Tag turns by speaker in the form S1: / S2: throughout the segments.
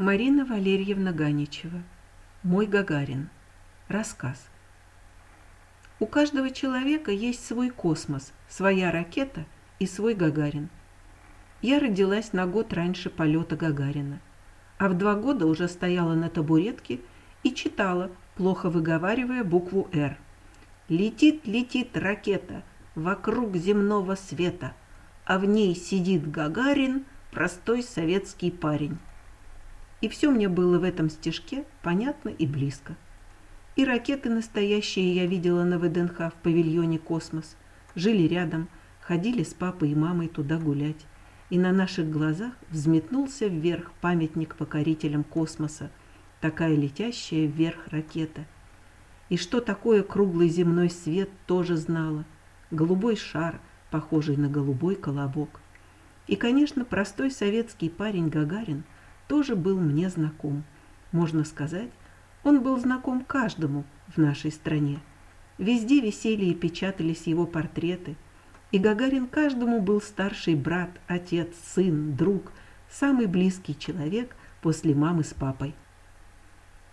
S1: Марина Валерьевна Ганичева. Мой Гагарин. Рассказ. У каждого человека есть свой космос, своя ракета и свой Гагарин. Я родилась на год раньше полета Гагарина, а в два года уже стояла на табуретке и читала, плохо выговаривая букву «Р». Летит, летит ракета вокруг земного света, а в ней сидит Гагарин, простой советский парень. И все мне было в этом стишке понятно и близко. И ракеты настоящие я видела на ВДНХ в павильоне «Космос». Жили рядом, ходили с папой и мамой туда гулять. И на наших глазах взметнулся вверх памятник покорителям космоса, такая летящая вверх ракета. И что такое круглый земной свет, тоже знала. Голубой шар, похожий на голубой колобок. И, конечно, простой советский парень Гагарин – тоже был мне знаком. Можно сказать, он был знаком каждому в нашей стране. Везде висели и печатались его портреты, и Гагарин каждому был старший брат, отец, сын, друг, самый близкий человек после мамы с папой.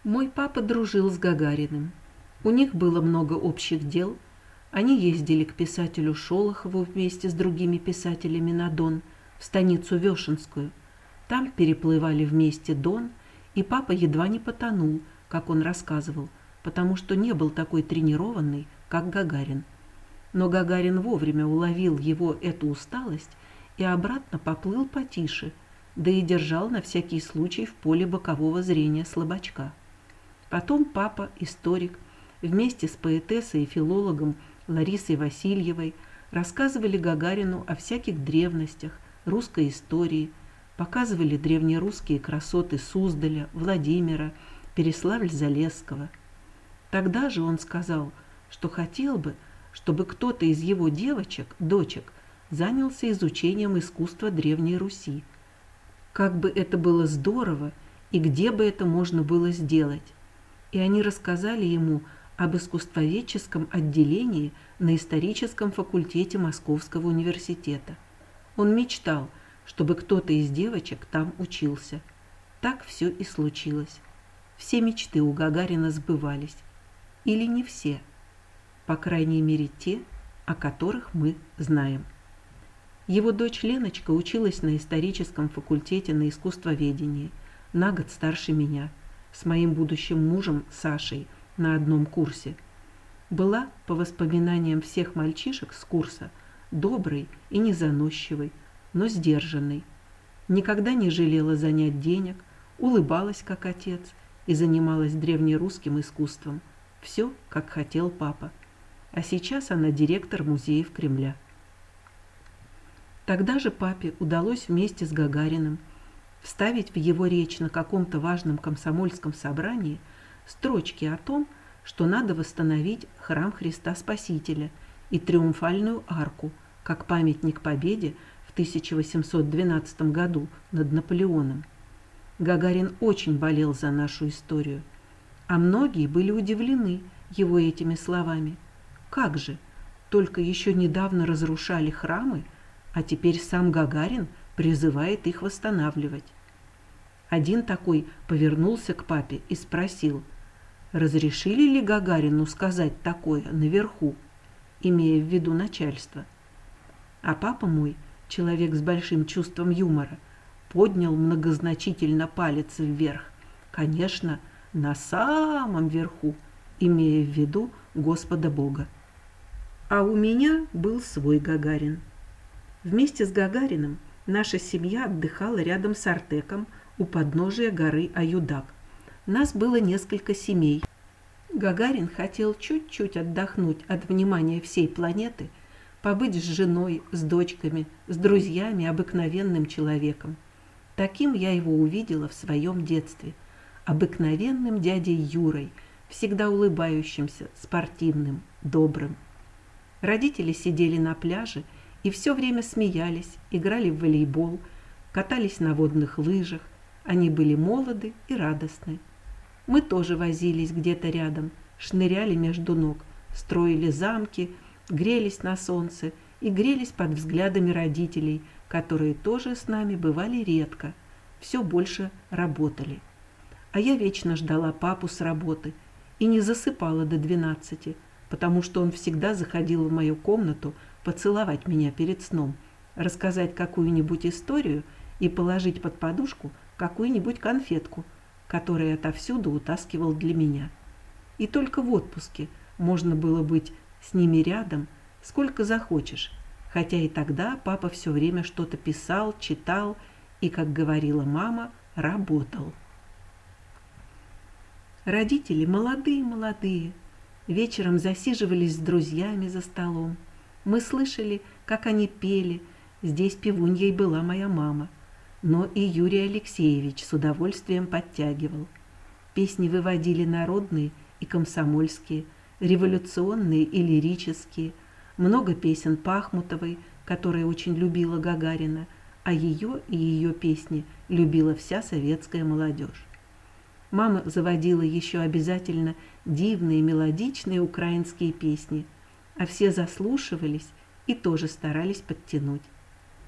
S1: Мой папа дружил с Гагариным. У них было много общих дел. Они ездили к писателю Шолохову вместе с другими писателями на Дон, в станицу Вешенскую – там переплывали вместе Дон, и папа едва не потонул, как он рассказывал, потому что не был такой тренированный, как Гагарин. Но Гагарин вовремя уловил его эту усталость и обратно поплыл потише, да и держал на всякий случай в поле бокового зрения слабачка. Потом папа, историк, вместе с поэтессой и филологом Ларисой Васильевой рассказывали Гагарину о всяких древностях, русской истории – показывали древнерусские красоты Суздаля, Владимира, Переславль-Залесского. Тогда же он сказал, что хотел бы, чтобы кто-то из его девочек, дочек, занялся изучением искусства Древней Руси. Как бы это было здорово и где бы это можно было сделать. И они рассказали ему об искусствоведческом отделении на историческом факультете Московского университета. Он мечтал – чтобы кто-то из девочек там учился. Так все и случилось. Все мечты у Гагарина сбывались. Или не все. По крайней мере, те, о которых мы знаем. Его дочь Леночка училась на историческом факультете на искусствоведении, на год старше меня, с моим будущим мужем Сашей на одном курсе. Была, по воспоминаниям всех мальчишек с курса, доброй и незаносчивой, но сдержанной. Никогда не жалела занять денег, улыбалась как отец и занималась древнерусским искусством. Все, как хотел папа. А сейчас она директор музеев Кремля. Тогда же папе удалось вместе с Гагариным вставить в его речь на каком-то важном комсомольском собрании строчки о том, что надо восстановить храм Христа Спасителя и триумфальную арку, как памятник победе 1812 году над Наполеоном. Гагарин очень болел за нашу историю, а многие были удивлены его этими словами. Как же, только еще недавно разрушали храмы, а теперь сам Гагарин призывает их восстанавливать. Один такой повернулся к папе и спросил, разрешили ли Гагарину сказать такое наверху, имея в виду начальство. А папа мой – человек с большим чувством юмора, поднял многозначительно палец вверх. Конечно, на самом верху, имея в виду Господа Бога. А у меня был свой Гагарин. Вместе с Гагариным наша семья отдыхала рядом с Артеком у подножия горы Аюдак. Нас было несколько семей. Гагарин хотел чуть-чуть отдохнуть от внимания всей планеты – побыть с женой, с дочками, с друзьями, обыкновенным человеком. Таким я его увидела в своем детстве. Обыкновенным дядей Юрой, всегда улыбающимся, спортивным, добрым. Родители сидели на пляже и все время смеялись, играли в волейбол, катались на водных лыжах. Они были молоды и радостны. Мы тоже возились где-то рядом, шныряли между ног, строили замки – грелись на солнце и грелись под взглядами родителей, которые тоже с нами бывали редко, все больше работали. А я вечно ждала папу с работы и не засыпала до двенадцати, потому что он всегда заходил в мою комнату поцеловать меня перед сном, рассказать какую-нибудь историю и положить под подушку какую-нибудь конфетку, которую отовсюду утаскивал для меня. И только в отпуске можно было быть с ними рядом сколько захочешь, хотя и тогда папа все время что-то писал, читал и, как говорила мама, работал. Родители молодые-молодые, вечером засиживались с друзьями за столом. Мы слышали, как они пели, здесь певуньей была моя мама. Но и Юрий Алексеевич с удовольствием подтягивал. Песни выводили народные и комсомольские, революционные и лирические, много песен Пахмутовой, которая очень любила Гагарина, а ее и ее песни любила вся советская молодежь. Мама заводила еще обязательно дивные мелодичные украинские песни, а все заслушивались и тоже старались подтянуть.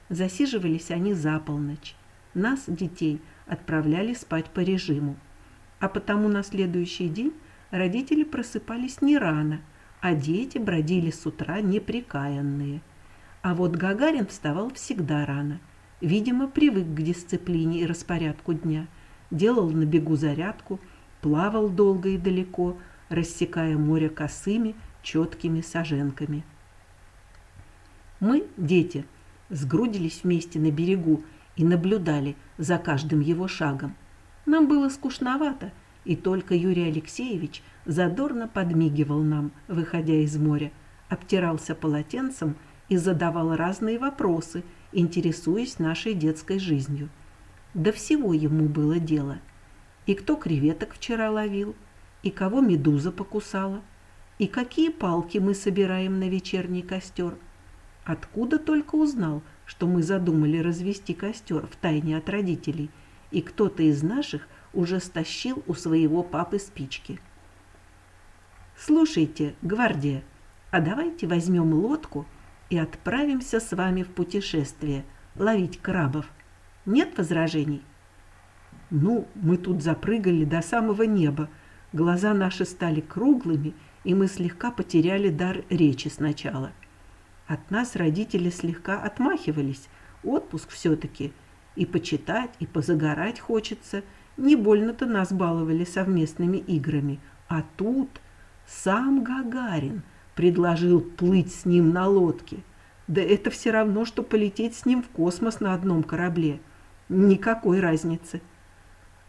S1: Засиживались они за полночь. Нас, детей, отправляли спать по режиму. А потому на следующий день родители просыпались не рано, а дети бродили с утра неприкаянные. А вот Гагарин вставал всегда рано. Видимо, привык к дисциплине и распорядку дня – делал на бегу зарядку, плавал долго и далеко, рассекая море косыми, четкими саженками. Мы, дети, сгрудились вместе на берегу и наблюдали за каждым его шагом. Нам было скучновато, и только Юрий Алексеевич задорно подмигивал нам, выходя из моря, обтирался полотенцем и задавал разные вопросы, интересуясь нашей детской жизнью. До всего ему было дело. И кто креветок вчера ловил, и кого медуза покусала, и какие палки мы собираем на вечерний костер. Откуда только узнал, что мы задумали развести костер в тайне от родителей, и кто-то из наших уже стащил у своего папы спички. «Слушайте, гвардия, а давайте возьмем лодку и отправимся с вами в путешествие ловить крабов», нет возражений? Ну, мы тут запрыгали до самого неба. Глаза наши стали круглыми, и мы слегка потеряли дар речи сначала. От нас родители слегка отмахивались. Отпуск все-таки. И почитать, и позагорать хочется. Не больно-то нас баловали совместными играми. А тут сам Гагарин предложил плыть с ним на лодке. Да это все равно, что полететь с ним в космос на одном корабле. Никакой разницы.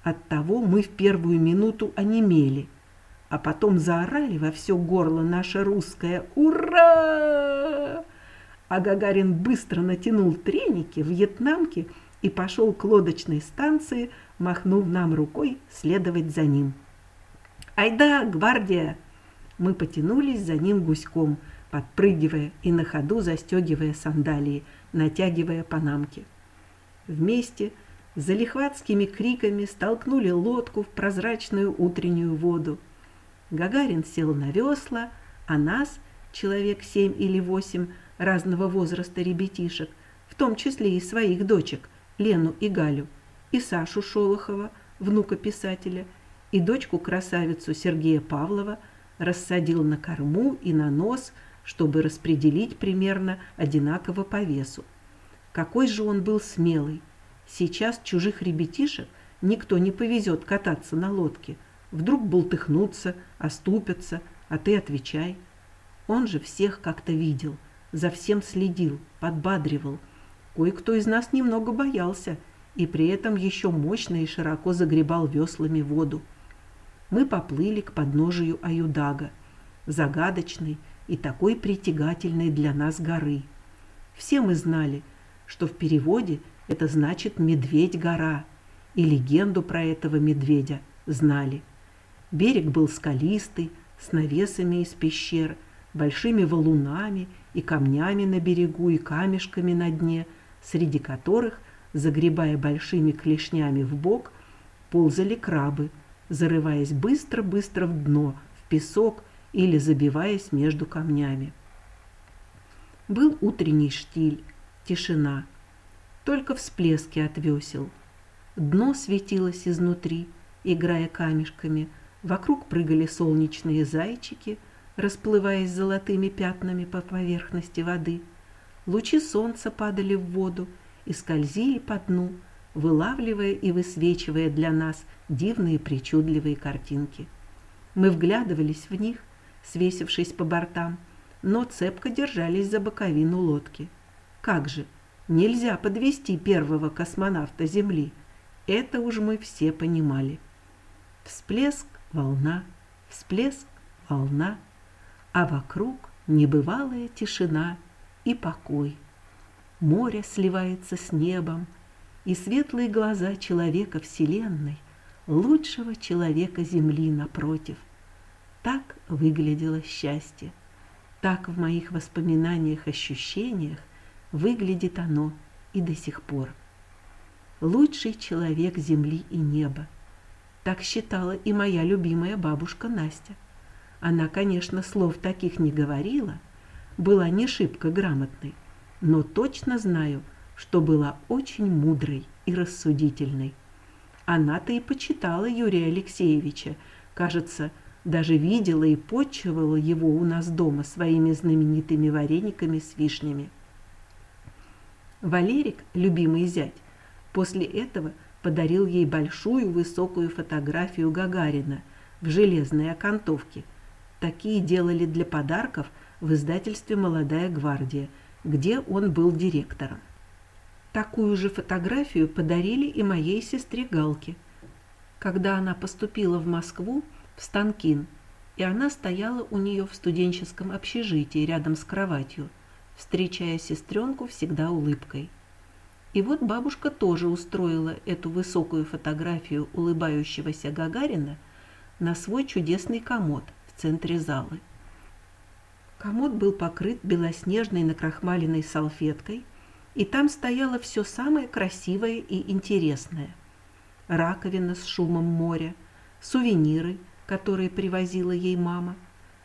S1: Оттого мы в первую минуту онемели, а потом заорали во все горло наше русское «Ура!». А Гагарин быстро натянул треники, вьетнамки и пошел к лодочной станции, махнув нам рукой следовать за ним. «Айда, гвардия!» Мы потянулись за ним гуськом, подпрыгивая и на ходу застегивая сандалии, натягивая панамки. Вместе с залихватскими криками столкнули лодку в прозрачную утреннюю воду. Гагарин сел на весла, а нас, человек семь или восемь разного возраста ребятишек, в том числе и своих дочек, Лену и Галю, и Сашу Шолохова, внука писателя, и дочку-красавицу Сергея Павлова, рассадил на корму и на нос, чтобы распределить примерно одинаково по весу. Какой же он был смелый. Сейчас чужих ребятишек никто не повезет кататься на лодке. Вдруг болтыхнутся, оступятся, а ты отвечай. Он же всех как-то видел, за всем следил, подбадривал. Кое-кто из нас немного боялся и при этом еще мощно и широко загребал веслами воду. Мы поплыли к подножию Аюдага, загадочной и такой притягательной для нас горы. Все мы знали – что в переводе это значит «медведь-гора», и легенду про этого медведя знали. Берег был скалистый, с навесами из пещер, большими валунами и камнями на берегу и камешками на дне, среди которых, загребая большими клешнями в бок, ползали крабы, зарываясь быстро-быстро в дно, в песок или забиваясь между камнями. Был утренний штиль, тишина, только всплески от весел. Дно светилось изнутри, играя камешками. Вокруг прыгали солнечные зайчики, расплываясь золотыми пятнами по поверхности воды. Лучи солнца падали в воду и скользили по дну, вылавливая и высвечивая для нас дивные причудливые картинки. Мы вглядывались в них, свесившись по бортам, но цепко держались за боковину лодки. Как же, нельзя подвести первого космонавта Земли. Это уж мы все понимали. Всплеск, волна, всплеск, волна, а вокруг небывалая тишина и покой. Море сливается с небом, и светлые глаза человека Вселенной, лучшего человека Земли напротив. Так выглядело счастье. Так в моих воспоминаниях-ощущениях выглядит оно и до сих пор. Лучший человек земли и неба. Так считала и моя любимая бабушка Настя. Она, конечно, слов таких не говорила, была не шибко грамотной, но точно знаю, что была очень мудрой и рассудительной. Она-то и почитала Юрия Алексеевича, кажется, даже видела и почивала его у нас дома своими знаменитыми варениками с вишнями. Валерик, любимый зять, после этого подарил ей большую высокую фотографию Гагарина в железной окантовке. Такие делали для подарков в издательстве «Молодая гвардия», где он был директором. Такую же фотографию подарили и моей сестре Галке. Когда она поступила в Москву, в Станкин, и она стояла у нее в студенческом общежитии рядом с кроватью, встречая сестренку всегда улыбкой. И вот бабушка тоже устроила эту высокую фотографию улыбающегося Гагарина на свой чудесный комод в центре залы. Комод был покрыт белоснежной накрахмаленной салфеткой, и там стояло все самое красивое и интересное. Раковина с шумом моря, сувениры – которые привозила ей мама,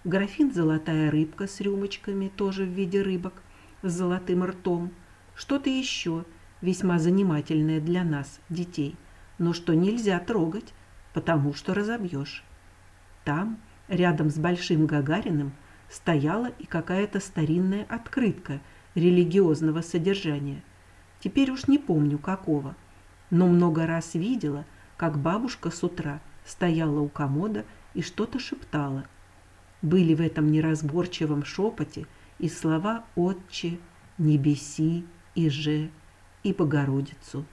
S1: графин «Золотая рыбка» с рюмочками, тоже в виде рыбок, с золотым ртом, что-то еще весьма занимательное для нас, детей, но что нельзя трогать, потому что разобьешь. Там, рядом с Большим Гагариным, стояла и какая-то старинная открытка религиозного содержания. Теперь уж не помню какого, но много раз видела, как бабушка с утра – стояла у комода и что-то шептала. Были в этом неразборчивом шепоте и слова «Отче», «Небеси» и «Же» и «Богородицу».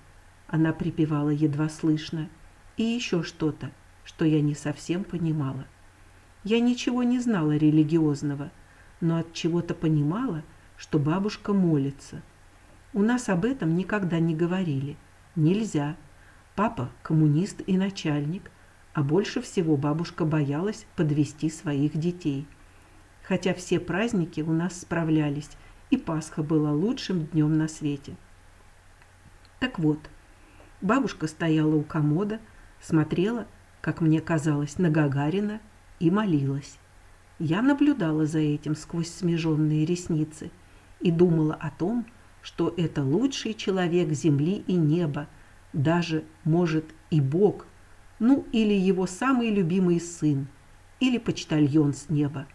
S1: Она припевала едва слышно и еще что-то, что я не совсем понимала. Я ничего не знала религиозного, но от чего-то понимала, что бабушка молится. У нас об этом никогда не говорили. Нельзя. Папа коммунист и начальник – а больше всего бабушка боялась подвести своих детей. Хотя все праздники у нас справлялись, и Пасха была лучшим днем на свете. Так вот, бабушка стояла у комода, смотрела, как мне казалось, на Гагарина и молилась. Я наблюдала за этим сквозь смеженные ресницы и думала о том, что это лучший человек земли и неба, даже, может, и Бог – ну или его самый любимый сын, или почтальон с неба.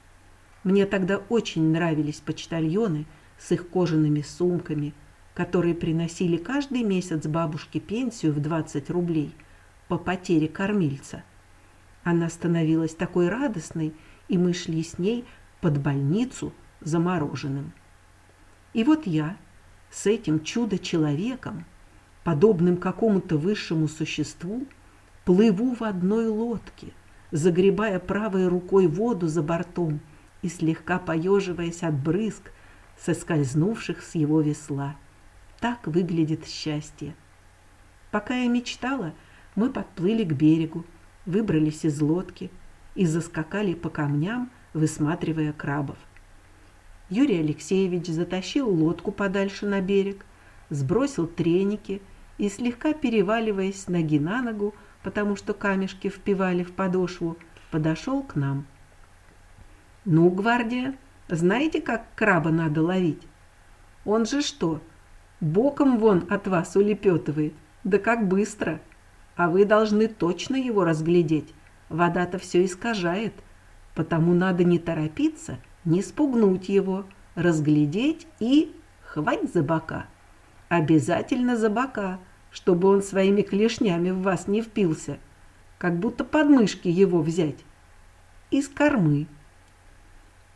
S1: Мне тогда очень нравились почтальоны с их кожаными сумками, которые приносили каждый месяц бабушке пенсию в 20 рублей по потере кормильца. Она становилась такой радостной, и мы шли с ней под больницу замороженным. И вот я с этим чудо-человеком, подобным какому-то высшему существу, Плыву в одной лодке, загребая правой рукой воду за бортом и слегка поеживаясь от брызг, соскользнувших с его весла. Так выглядит счастье. Пока я мечтала, мы подплыли к берегу, выбрались из лодки и заскакали по камням, высматривая крабов. Юрий Алексеевич затащил лодку подальше на берег, сбросил треники и, слегка переваливаясь ноги на ногу, потому что камешки впивали в подошву, подошел к нам. «Ну, гвардия, знаете, как краба надо ловить? Он же что, боком вон от вас улепетывает, да как быстро!» А вы должны точно его разглядеть. Вода-то все искажает, потому надо не торопиться, не спугнуть его, разглядеть и хвать за бока. Обязательно за бока, чтобы он своими клешнями в вас не впился, как будто подмышки его взять. Из кормы.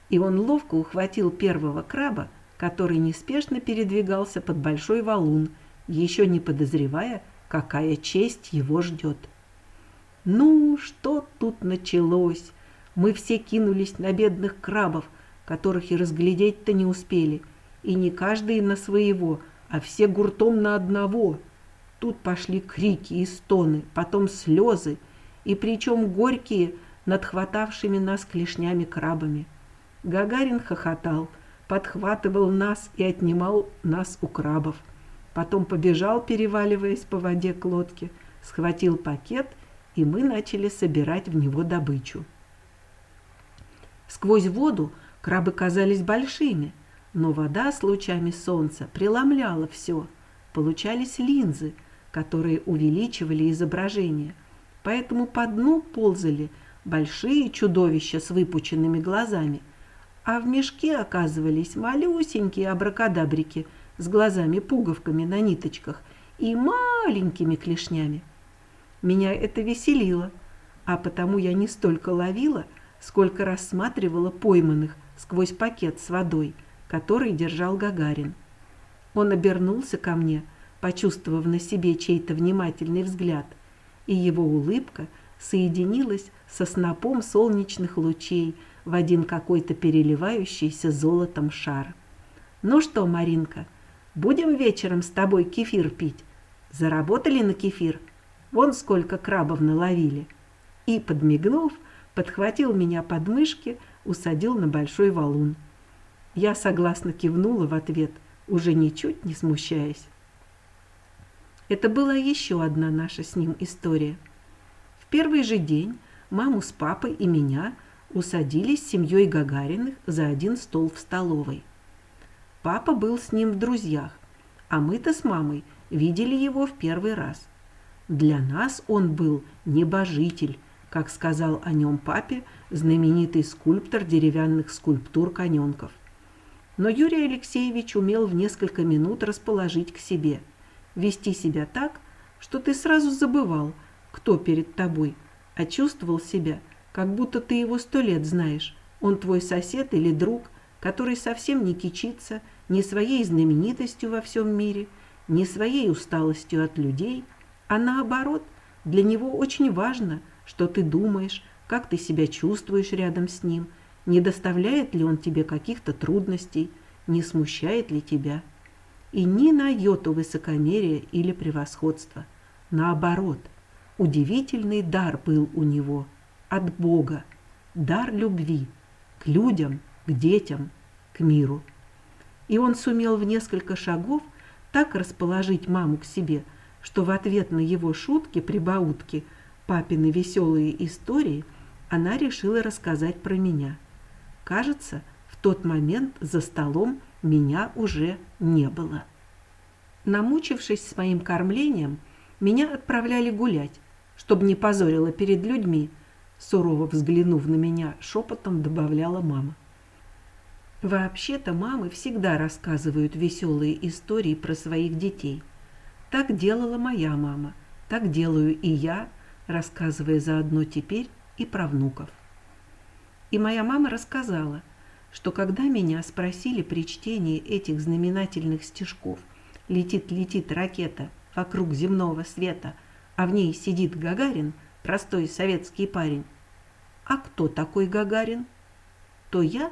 S1: И он ловко ухватил первого краба, который неспешно передвигался под большой валун, еще не подозревая, какая честь его ждет. Ну, что тут началось? Мы все кинулись на бедных крабов, которых и разглядеть-то не успели, и не каждый на своего, а все гуртом на одного. Тут пошли крики и стоны, потом слезы, и причем горькие над хватавшими нас клешнями крабами. Гагарин хохотал, подхватывал нас и отнимал нас у крабов. Потом побежал, переваливаясь по воде к лодке, схватил пакет, и мы начали собирать в него добычу. Сквозь воду крабы казались большими, но вода с лучами солнца преломляла все. Получались линзы, которые увеличивали изображение. Поэтому по дну ползали большие чудовища с выпученными глазами, а в мешке оказывались малюсенькие абракадабрики с глазами-пуговками на ниточках и маленькими клешнями. Меня это веселило, а потому я не столько ловила, сколько рассматривала пойманных сквозь пакет с водой, который держал Гагарин. Он обернулся ко мне, почувствовав на себе чей-то внимательный взгляд, и его улыбка соединилась со снопом солнечных лучей в один какой-то переливающийся золотом шар. «Ну что, Маринка, будем вечером с тобой кефир пить? Заработали на кефир? Вон сколько крабов наловили!» И, подмигнув, подхватил меня под мышки, усадил на большой валун. Я согласно кивнула в ответ, уже ничуть не смущаясь. Это была еще одна наша с ним история. В первый же день маму с папой и меня усадили с семьей Гагариных за один стол в столовой. Папа был с ним в друзьях, а мы-то с мамой видели его в первый раз. Для нас он был небожитель, как сказал о нем папе знаменитый скульптор деревянных скульптур коненков. Но Юрий Алексеевич умел в несколько минут расположить к себе, вести себя так, что ты сразу забывал, кто перед тобой, а чувствовал себя, как будто ты его сто лет знаешь. Он твой сосед или друг, который совсем не кичится ни своей знаменитостью во всем мире, ни своей усталостью от людей, а наоборот, для него очень важно – что ты думаешь, как ты себя чувствуешь рядом с ним, не доставляет ли он тебе каких-то трудностей, не смущает ли тебя. И ни на йоту высокомерия или превосходства. Наоборот, удивительный дар был у него от Бога, дар любви к людям, детям, к миру. И он сумел в несколько шагов так расположить маму к себе, что в ответ на его шутки-прибаутки – папины веселые истории она решила рассказать про меня. Кажется, в тот момент за столом меня уже не было. Намучившись своим кормлением, меня отправляли гулять, чтобы не позорила перед людьми, сурово взглянув на меня, шепотом добавляла мама. Вообще-то мамы всегда рассказывают веселые истории про своих детей. Так делала моя мама, так делаю и я – рассказывая заодно теперь и про внуков. И моя мама рассказала, что когда меня спросили при чтении этих знаменательных стишков «Летит-летит ракета вокруг земного света, а в ней сидит Гагарин, простой советский парень, а кто такой Гагарин?» то я,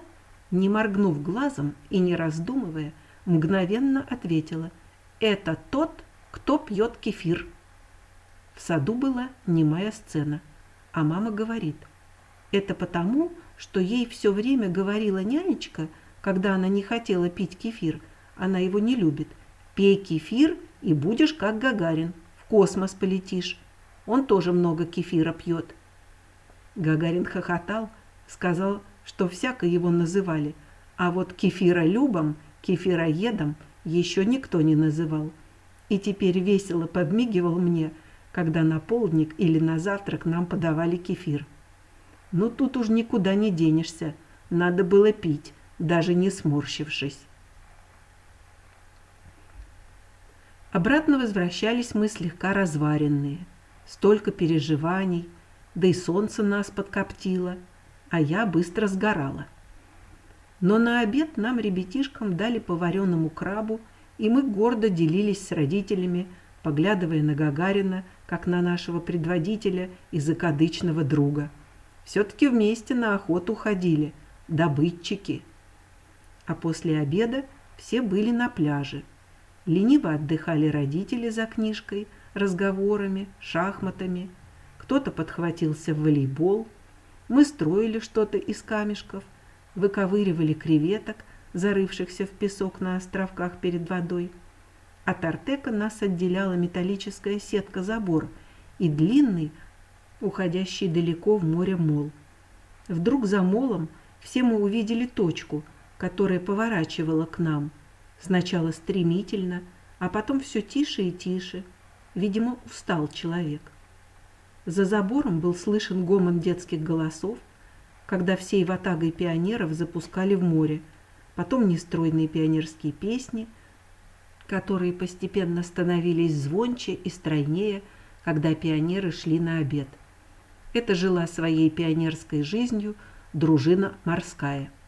S1: не моргнув глазом и не раздумывая, мгновенно ответила «Это тот, кто пьет кефир». В саду была немая сцена, а мама говорит, это потому, что ей все время говорила нянечка, когда она не хотела пить кефир, она его не любит. Пей кефир и будешь как Гагарин, в космос полетишь. Он тоже много кефира пьет. Гагарин хохотал, сказал, что всяко его называли, а вот кефиролюбом, кефироедом еще никто не называл. И теперь весело подмигивал мне – когда на полдник или на завтрак нам подавали кефир. Но тут уж никуда не денешься, надо было пить, даже не сморщившись. Обратно возвращались мы слегка разваренные. Столько переживаний, да и солнце нас подкоптило, а я быстро сгорала. Но на обед нам, ребятишкам, дали по вареному крабу, и мы гордо делились с родителями, поглядывая на Гагарина, как на нашего предводителя и закадычного друга. Все-таки вместе на охоту ходили, добытчики. А после обеда все были на пляже – Лениво отдыхали родители за книжкой, разговорами, шахматами. Кто-то подхватился в волейбол. Мы строили что-то из камешков, выковыривали креветок, зарывшихся в песок на островках перед водой. От Артека нас отделяла металлическая сетка забор и длинный, уходящий далеко в море мол. Вдруг за молом все мы увидели точку, которая поворачивала к нам – Сначала стремительно, а потом все тише и тише. Видимо, устал человек. За забором был слышен гомон детских голосов, когда всей ватагой пионеров запускали в море, потом нестройные пионерские песни, которые постепенно становились звонче и стройнее, когда пионеры шли на обед. Это жила своей пионерской жизнью дружина морская –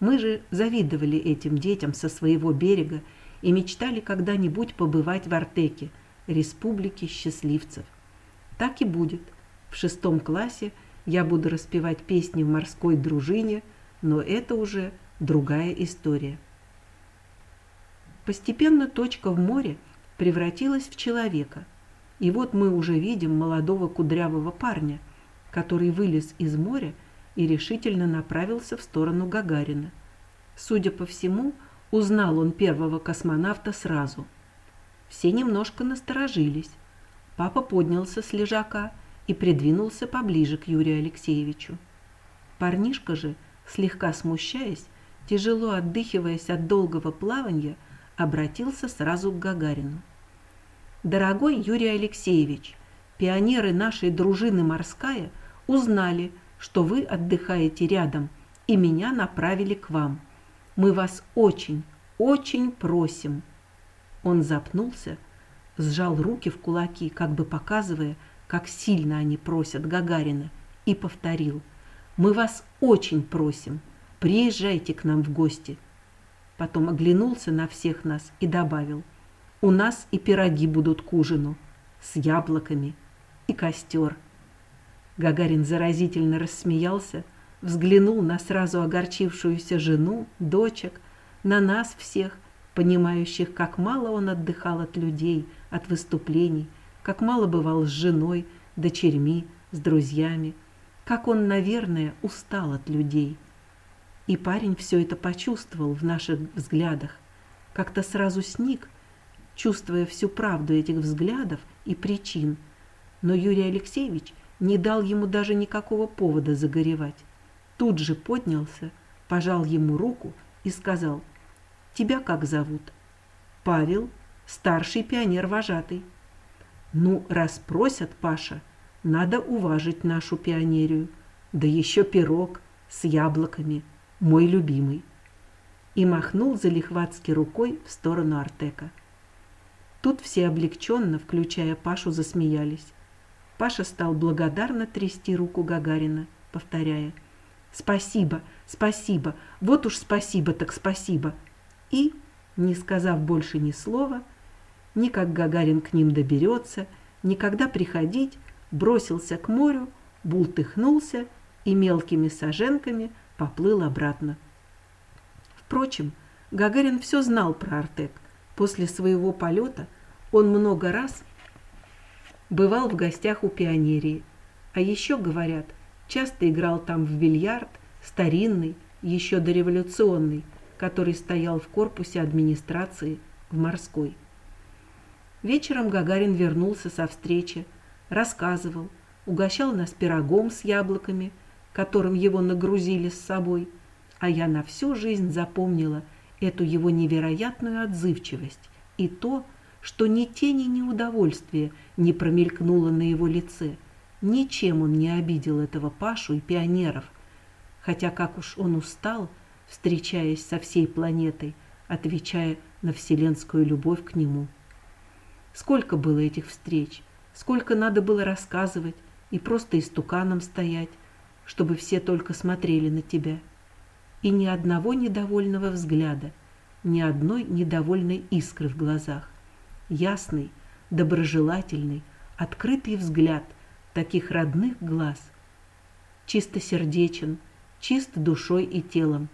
S1: мы же завидовали этим детям со своего берега и мечтали когда-нибудь побывать в Артеке, республике счастливцев. Так и будет. В шестом классе я буду распевать песни в морской дружине, но это уже другая история. Постепенно точка в море превратилась в человека. И вот мы уже видим молодого кудрявого парня, который вылез из моря и решительно направился в сторону Гагарина. Судя по всему, узнал он первого космонавта сразу. Все немножко насторожились. Папа поднялся с лежака и придвинулся поближе к Юрию Алексеевичу. Парнишка же, слегка смущаясь, тяжело отдыхиваясь от долгого плавания, обратился сразу к Гагарину. «Дорогой Юрий Алексеевич, пионеры нашей дружины «Морская» узнали, что вы отдыхаете рядом, и меня направили к вам. Мы вас очень, очень просим». Он запнулся, сжал руки в кулаки, как бы показывая, как сильно они просят Гагарина, и повторил. «Мы вас очень просим, приезжайте к нам в гости». Потом оглянулся на всех нас и добавил. «У нас и пироги будут к ужину, с яблоками, и костер». Гагарин заразительно рассмеялся, взглянул на сразу огорчившуюся жену, дочек, на нас всех, понимающих, как мало он отдыхал от людей, от выступлений, как мало бывал с женой, дочерьми, с друзьями, как он, наверное, устал от людей. И парень все это почувствовал в наших взглядах, как-то сразу сник, чувствуя всю правду этих взглядов и причин. Но Юрий Алексеевич – не дал ему даже никакого повода загоревать. Тут же поднялся, пожал ему руку и сказал, «Тебя как зовут?» «Павел, старший пионер-вожатый». «Ну, раз просят, Паша, надо уважить нашу пионерию. Да еще пирог с яблоками, мой любимый». И махнул залихватски рукой в сторону Артека. Тут все облегченно, включая Пашу, засмеялись. Паша стал благодарно трясти руку Гагарина, повторяя «Спасибо, спасибо, вот уж спасибо так спасибо». И, не сказав больше ни слова, ни как Гагарин к ним доберется, ни когда приходить, бросился к морю, бултыхнулся и мелкими саженками поплыл обратно. Впрочем, Гагарин все знал про Артек. После своего полета он много раз бывал в гостях у пионерии. А еще, говорят, часто играл там в бильярд, старинный, еще дореволюционный, который стоял в корпусе администрации в морской. Вечером Гагарин вернулся со встречи, рассказывал, угощал нас пирогом с яблоками, которым его нагрузили с собой, а я на всю жизнь запомнила эту его невероятную отзывчивость и то, что ни тени неудовольствия не промелькнуло на его лице. Ничем он не обидел этого Пашу и пионеров, хотя как уж он устал, встречаясь со всей планетой, отвечая на вселенскую любовь к нему. Сколько было этих встреч, сколько надо было рассказывать и просто истуканом стоять, чтобы все только смотрели на тебя. И ни одного недовольного взгляда, ни одной недовольной искры в глазах. Ясный, доброжелательный, открытый взгляд таких родных глаз. Чистосердечен, чист душой и телом,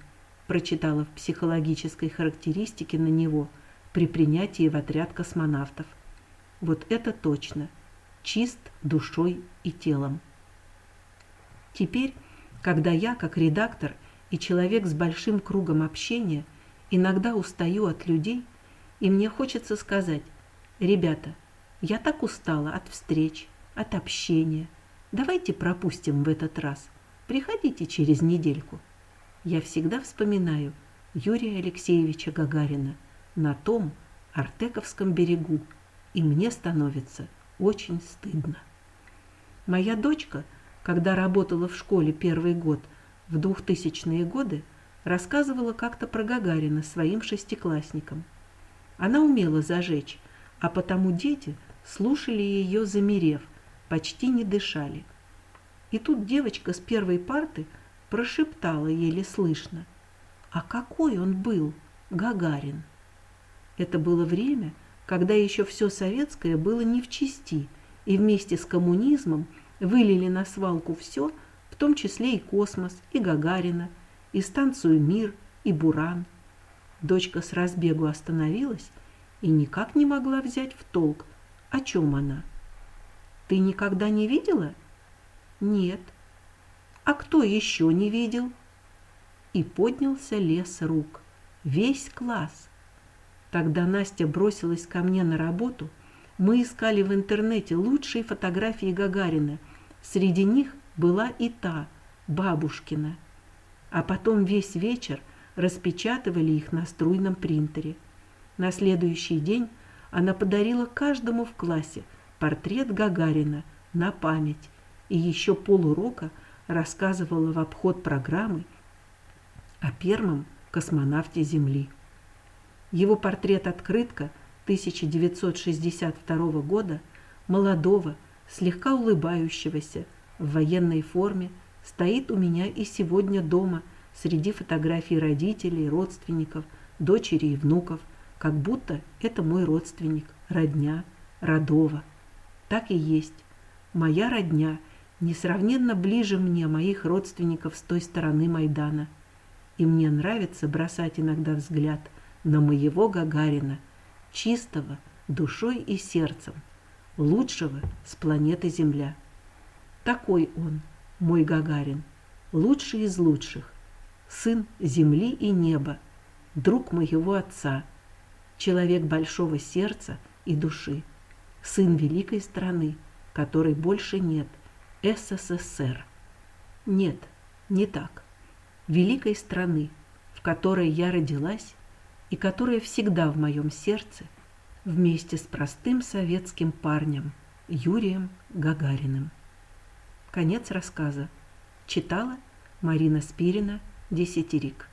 S1: прочитала в психологической характеристике на него при принятии в отряд космонавтов. Вот это точно. Чист душой и телом. Теперь, когда я, как редактор и человек с большим кругом общения, иногда устаю от людей, и мне хочется сказать, ребята, я так устала от встреч, от общения. Давайте пропустим в этот раз. Приходите через недельку. Я всегда вспоминаю Юрия Алексеевича Гагарина на том Артековском берегу, и мне становится очень стыдно. Моя дочка, когда работала в школе первый год в 2000-е годы, рассказывала как-то про Гагарина своим шестиклассникам. Она умела зажечь, а потому дети слушали ее замерев, почти не дышали. И тут девочка с первой парты прошептала еле слышно. А какой он был, Гагарин? Это было время, когда еще все советское было не в чести, и вместе с коммунизмом вылили на свалку все, в том числе и космос, и Гагарина, и станцию «Мир», и «Буран». Дочка с разбегу остановилась и никак не могла взять в толк, о чем она. «Ты никогда не видела?» «Нет». «А кто еще не видел?» И поднялся лес рук. Весь класс – Тогда Настя бросилась ко мне на работу. Мы искали в интернете лучшие фотографии Гагарина. Среди них была и та, бабушкина. А потом весь вечер распечатывали их на струйном принтере. На следующий день она подарила каждому в классе портрет Гагарина на память и еще полурока рассказывала в обход программы о первом космонавте Земли. Его портрет-открытка 1962 года, молодого, слегка улыбающегося, в военной форме, стоит у меня и сегодня дома среди фотографий родителей, родственников, дочери и внуков, как будто это мой родственник, родня, родова. Так и есть. Моя родня несравненно ближе мне моих родственников с той стороны Майдана. И мне нравится бросать иногда взгляд на моего Гагарина, чистого душой и сердцем, лучшего с планеты Земля. Такой он, мой Гагарин, лучший из лучших, сын земли и неба, друг моего отца, человек большого сердца и души, сын великой страны, которой больше нет, СССР. Нет, не так. Великой страны, в которой я родилась и которая всегда в моем сердце вместе с простым советским парнем Юрием Гагариным. Конец рассказа. Читала Марина Спирина, Десятирик.